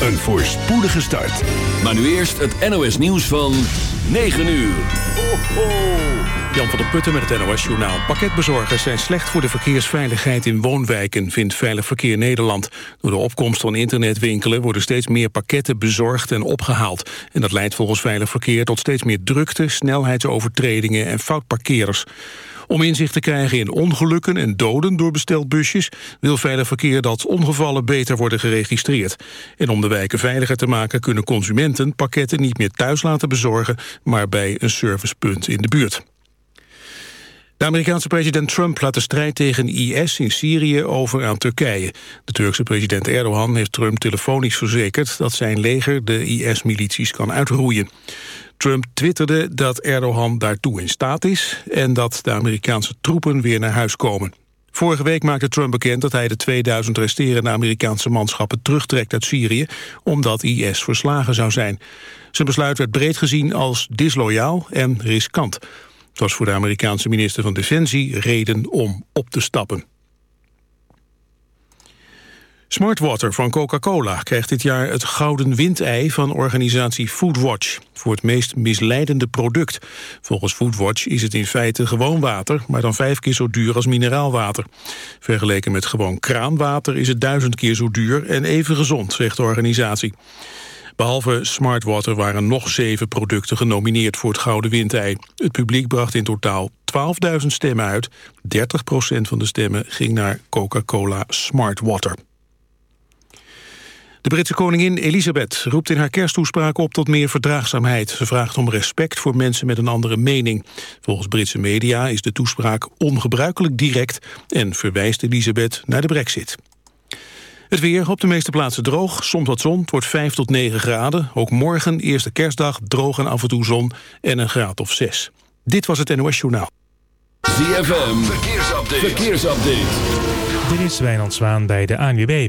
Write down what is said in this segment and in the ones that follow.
een voorspoedige start. Maar nu eerst het NOS nieuws van 9 uur. Ho. Jan van der Putten met het NOS-journaal. Pakketbezorgers zijn slecht voor de verkeersveiligheid in woonwijken, vindt Veilig Verkeer Nederland. Door de opkomst van internetwinkelen worden steeds meer pakketten bezorgd en opgehaald. En dat leidt volgens Veilig Verkeer tot steeds meer drukte, snelheidsovertredingen en foutparkeerders. Om inzicht te krijgen in ongelukken en doden door besteld busjes... wil Veilig Verkeer dat ongevallen beter worden geregistreerd. En om de wijken veiliger te maken... kunnen consumenten pakketten niet meer thuis laten bezorgen... maar bij een servicepunt in de buurt. De Amerikaanse president Trump laat de strijd tegen IS in Syrië over aan Turkije. De Turkse president Erdogan heeft Trump telefonisch verzekerd... dat zijn leger de IS-milities kan uitroeien. Trump twitterde dat Erdogan daartoe in staat is... en dat de Amerikaanse troepen weer naar huis komen. Vorige week maakte Trump bekend dat hij de 2000 resterende Amerikaanse manschappen terugtrekt uit Syrië, omdat IS verslagen zou zijn. Zijn besluit werd breed gezien als disloyaal en riskant. Het was voor de Amerikaanse minister van Defensie reden om op te stappen. Smartwater van Coca-Cola krijgt dit jaar het gouden windei van organisatie Foodwatch voor het meest misleidende product. Volgens Foodwatch is het in feite gewoon water, maar dan vijf keer zo duur als mineraalwater. Vergeleken met gewoon kraanwater is het duizend keer zo duur en even gezond, zegt de organisatie. Behalve Smartwater waren nog zeven producten genomineerd voor het Gouden Windei. Het publiek bracht in totaal 12.000 stemmen uit. 30% van de stemmen ging naar Coca-Cola Smartwater. De Britse koningin Elisabeth roept in haar kersttoespraak op tot meer verdraagzaamheid. Ze vraagt om respect voor mensen met een andere mening. Volgens Britse media is de toespraak ongebruikelijk direct... en verwijst Elisabeth naar de brexit. Het weer op de meeste plaatsen droog, soms wat zon. Het wordt 5 tot 9 graden. Ook morgen, eerste kerstdag, droog en af en toe zon en een graad of 6. Dit was het NOS Journaal. ZFM, verkeersupdate. verkeersupdate. Dit is Wijnand Zwaan bij de ANWB.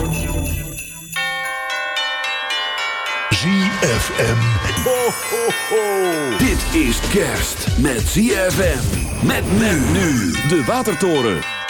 ZFM. Ho, ho, ho. Dit is kerst met ZFM. Met men nu. De Watertoren.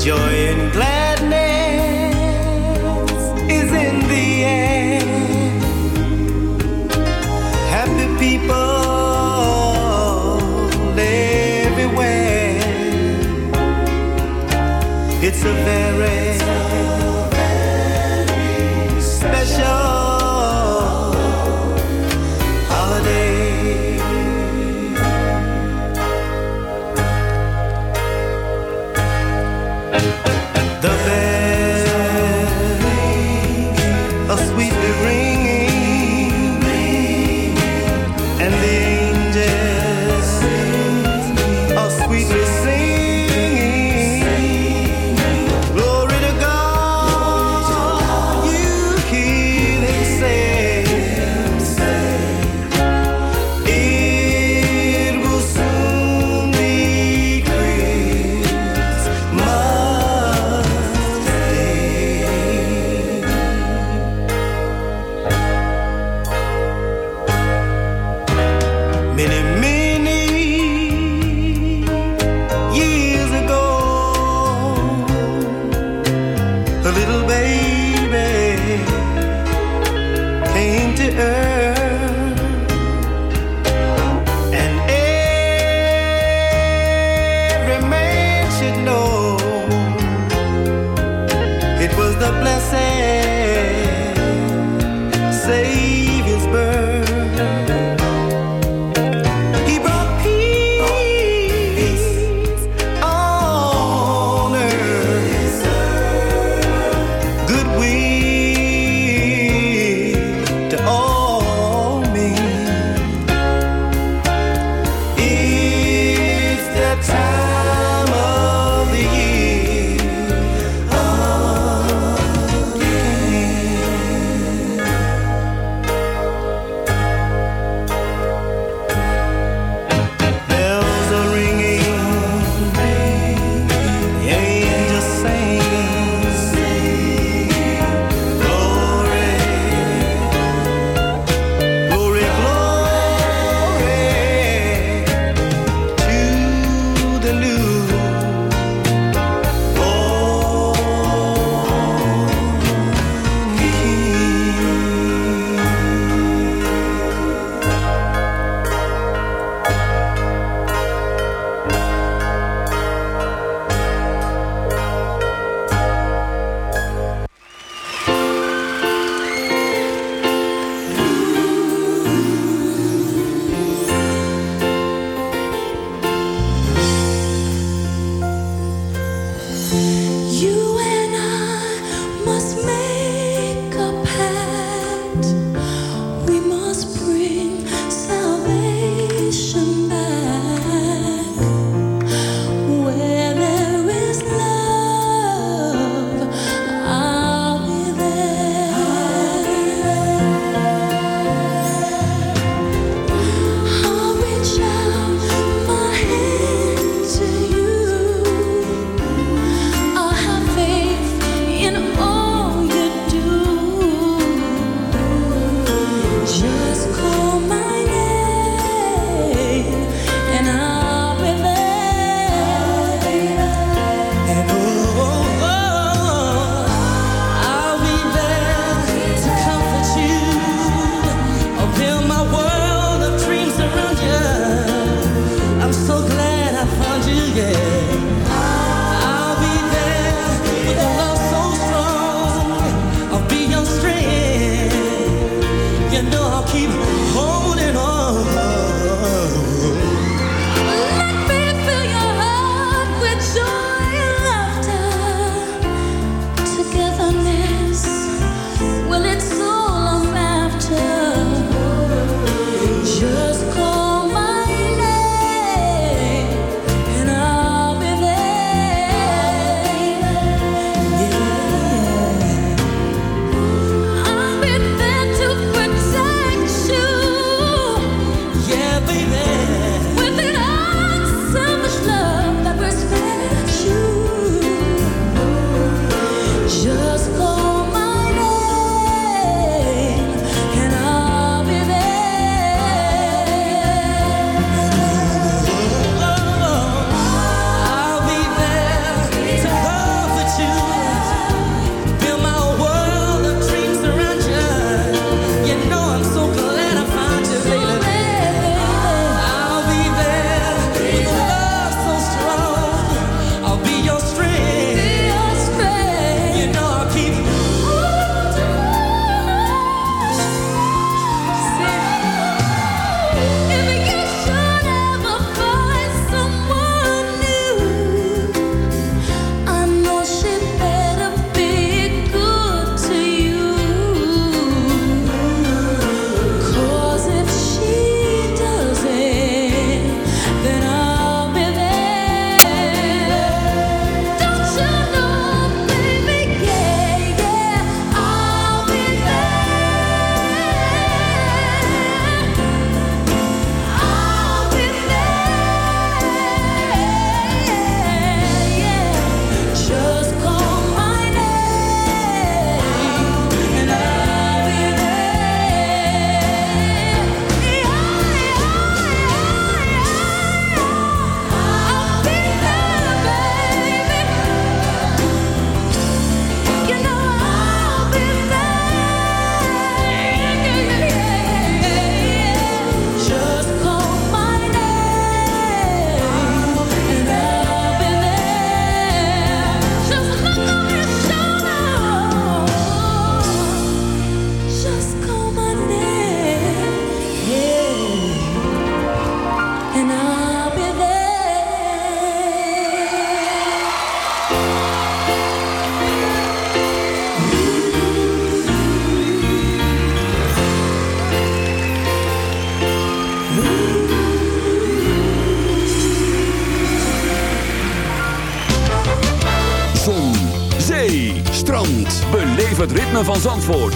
joy and gladness is in the air. Happy people everywhere. It's a very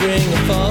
bring a fall.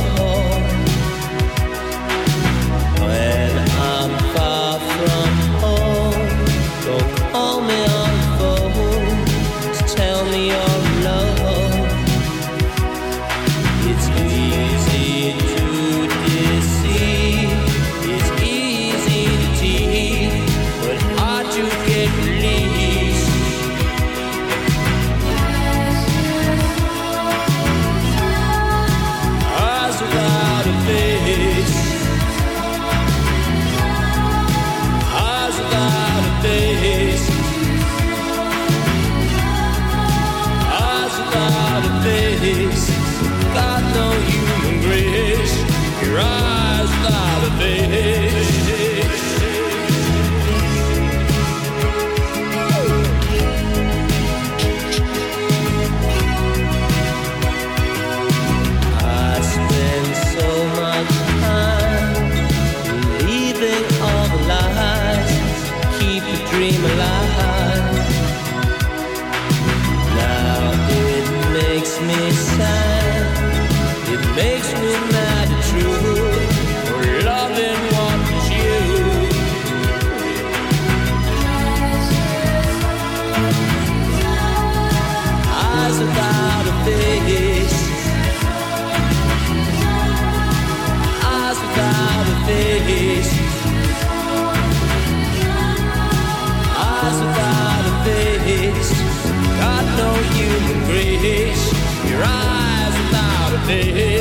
day.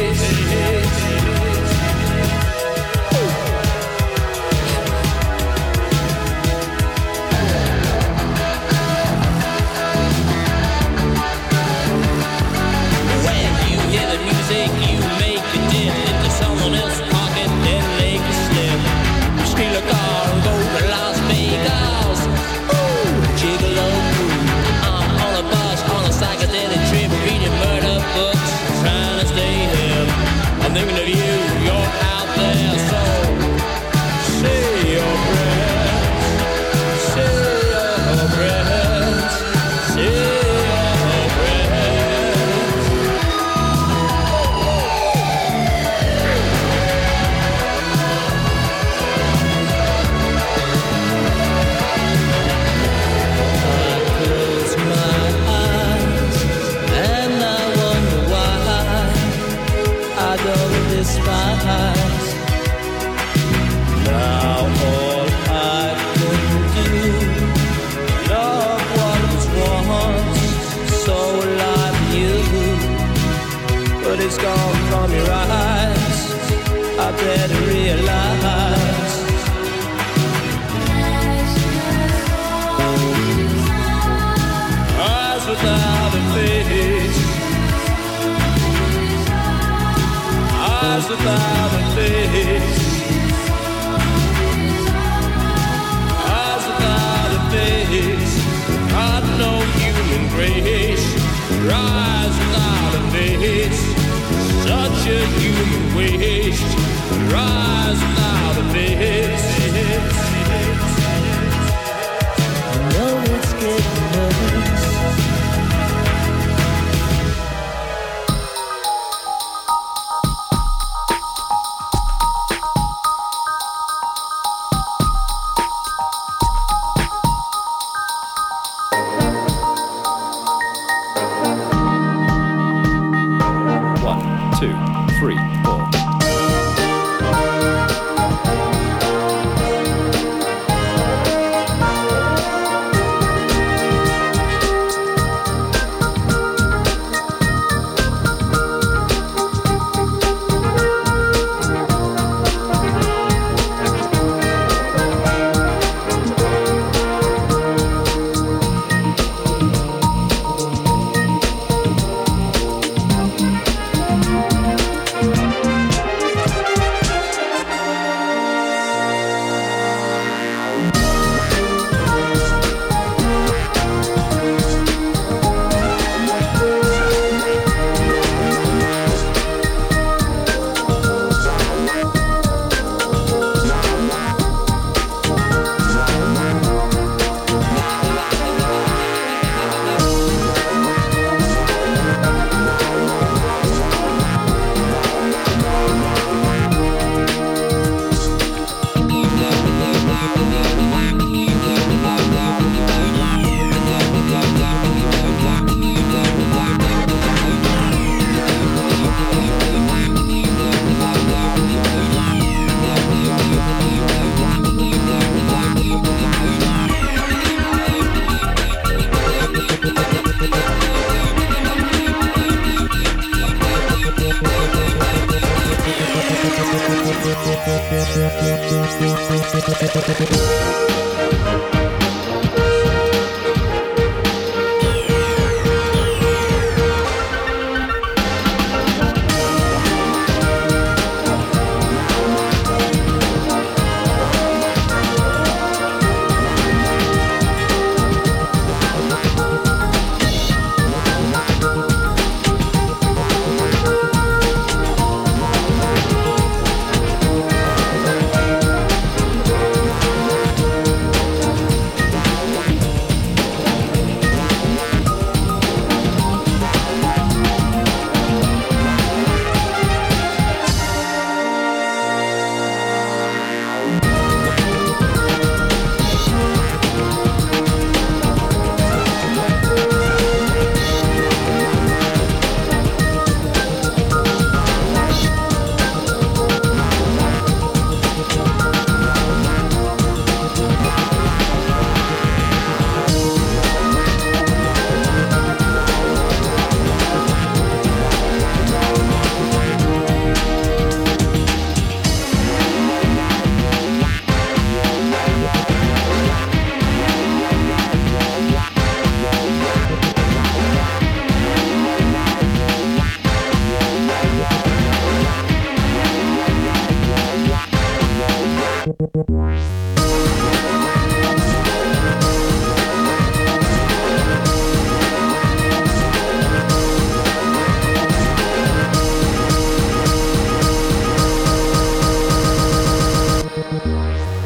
ピュピュピュピュピ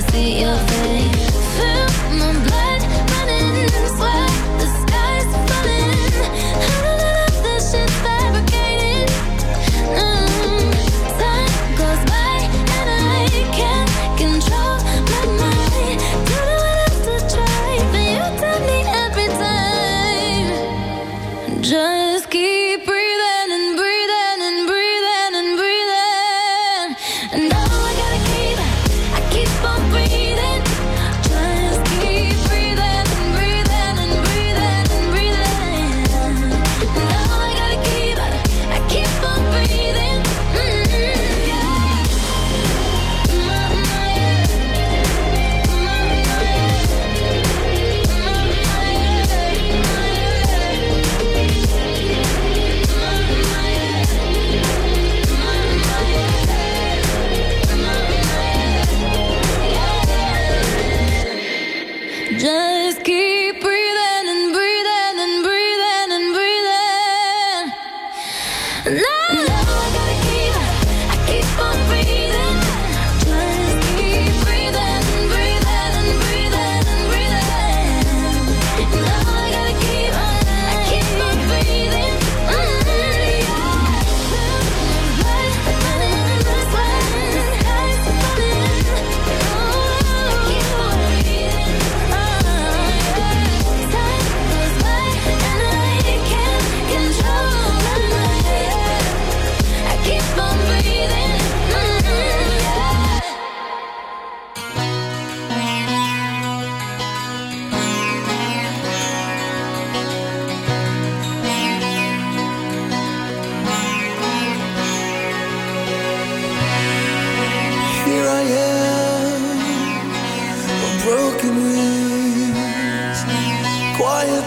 see your face. Feel my blood running in sweat.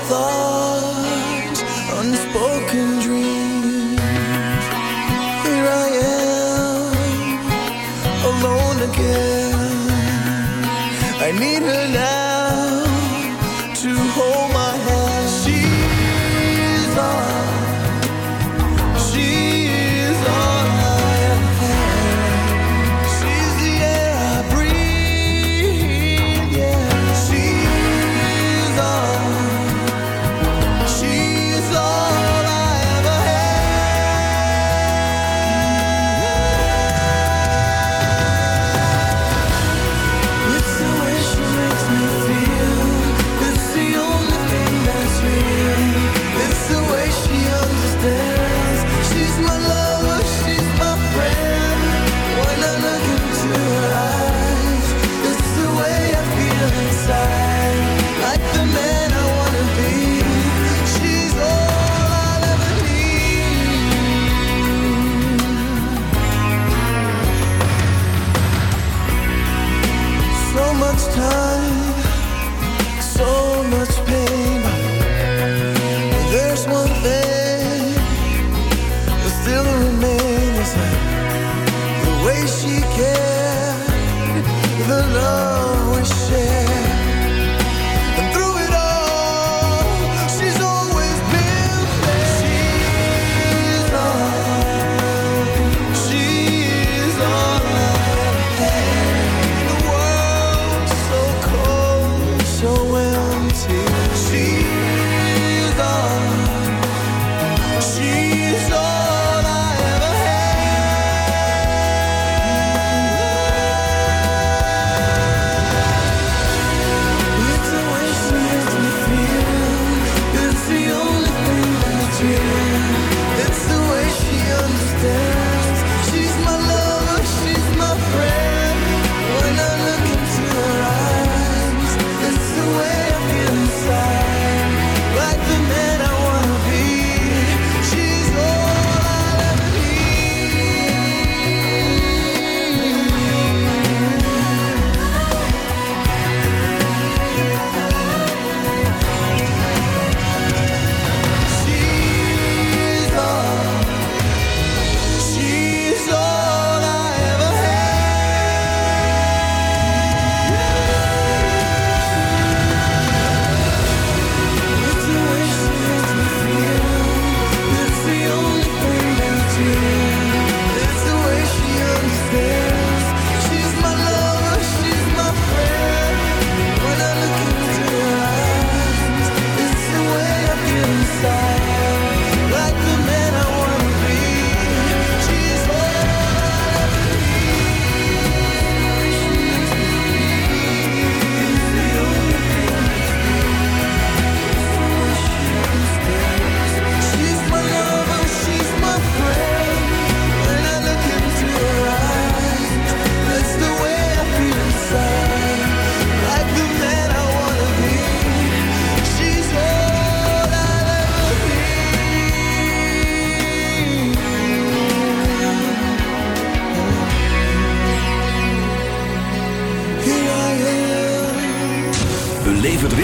thought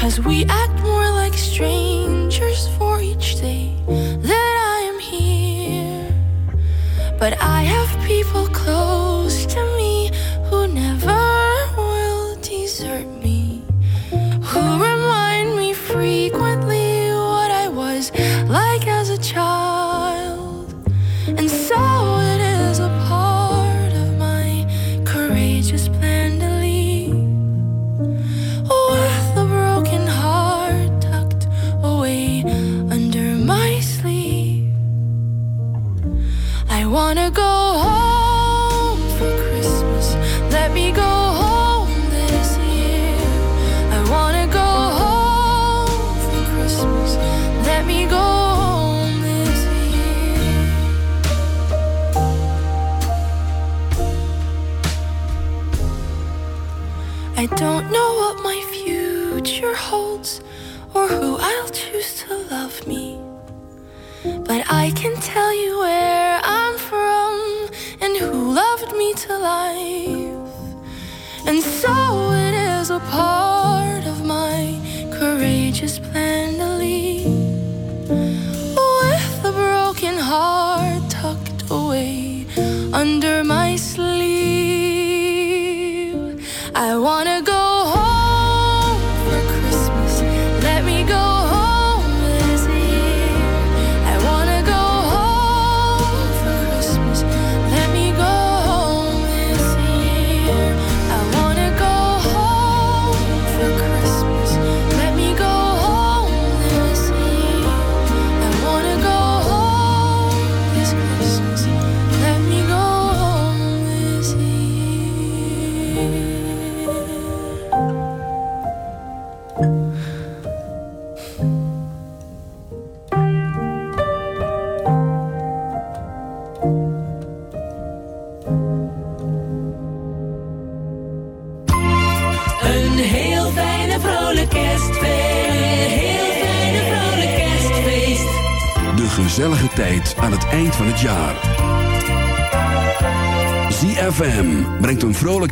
Cause we act more like strangers for each day that I am here. But I have so it is a poem.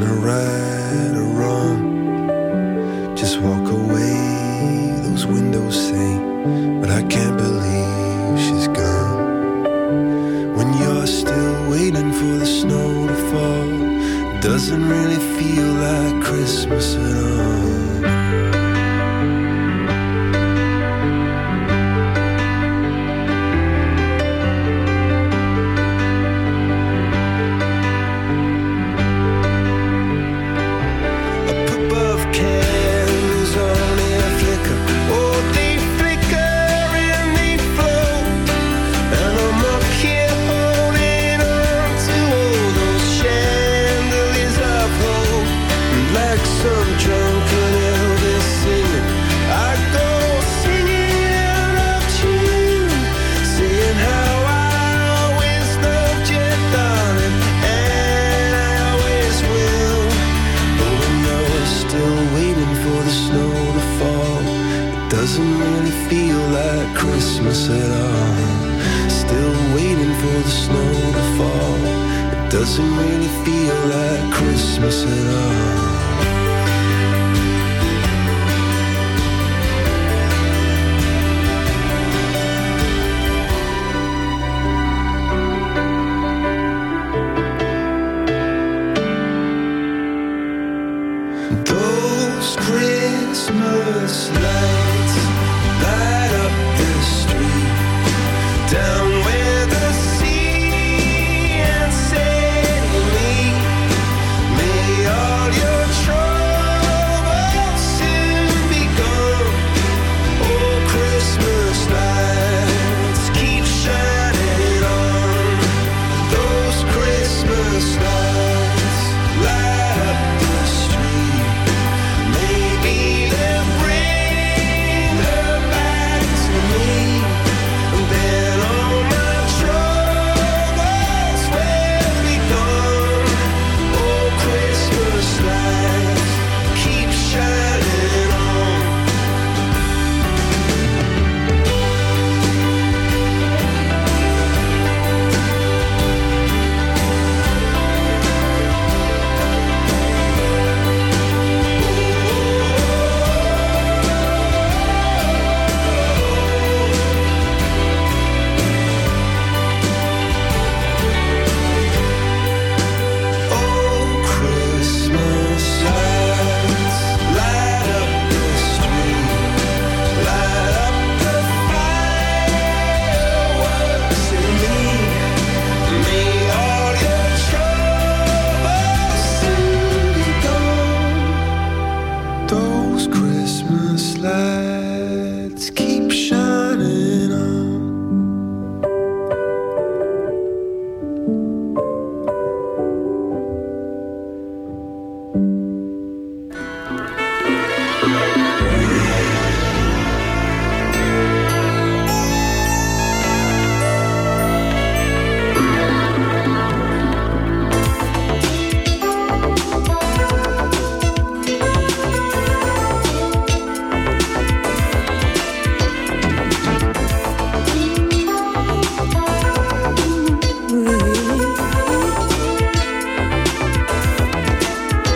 turn around.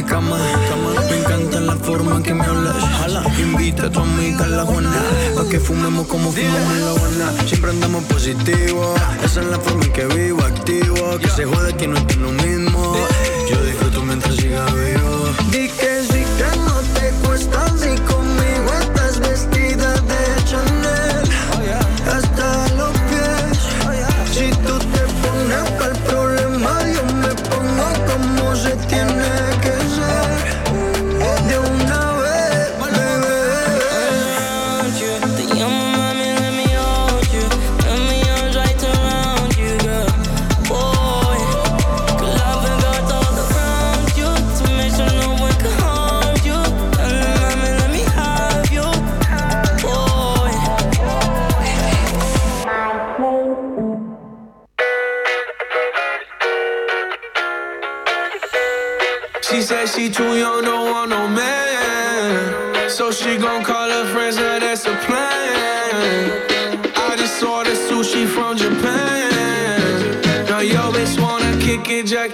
mi cama. Me encanta la forma en que me hablas. Invita a tu amiga a la Juana. Pa' que fumemos como fumamos en la Habana. Siempre andamos positivo. Esa es la forma en que vivo, activo. Que se jode que no estoy lo mismo. Yo disfruto mientras siga vivo.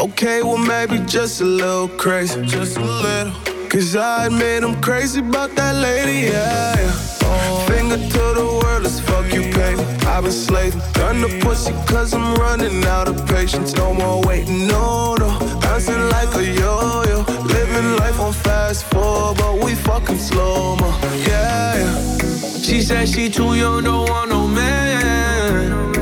Okay, well maybe just a little crazy. Just a little. Cause I admit I'm crazy about that lady, yeah. yeah. Finger to the world, let's fuck you, baby. I've been slaving. Done the pussy cause I'm running out of patience. No more waiting, no, no. Bouncing like a yo-yo. Living life on fast forward, but we fucking slow mo. Yeah, yeah. She said she too young, don't want no man.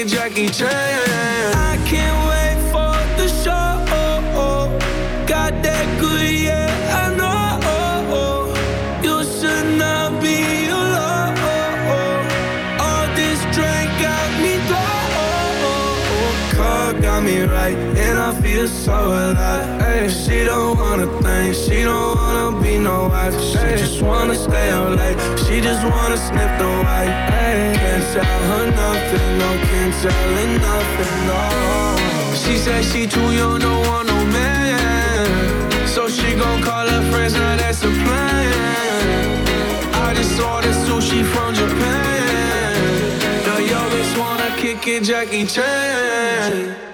It, Jackie Chan. I can't wait for the show. Got that good, yeah, I know. You should not be alone. All this drink got me low. Car got me right, and I feel so alive. She don't wanna think, she don't wanna be no wife. She just wanna stay out late, she just wanna sniff the white. Can't tell her nothing, no, can't tell her nothing, no. She said she too young, don't want no man. So she gon' call her friends, now that's a plan. I just ordered sushi from Japan. Now yo bitch wanna kick it, Jackie Chan.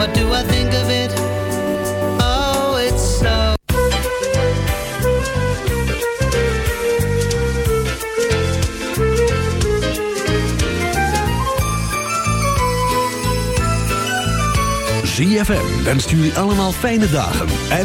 What do I think of it? Oh, it's so. ZFM wenst jullie allemaal fijne dagen. En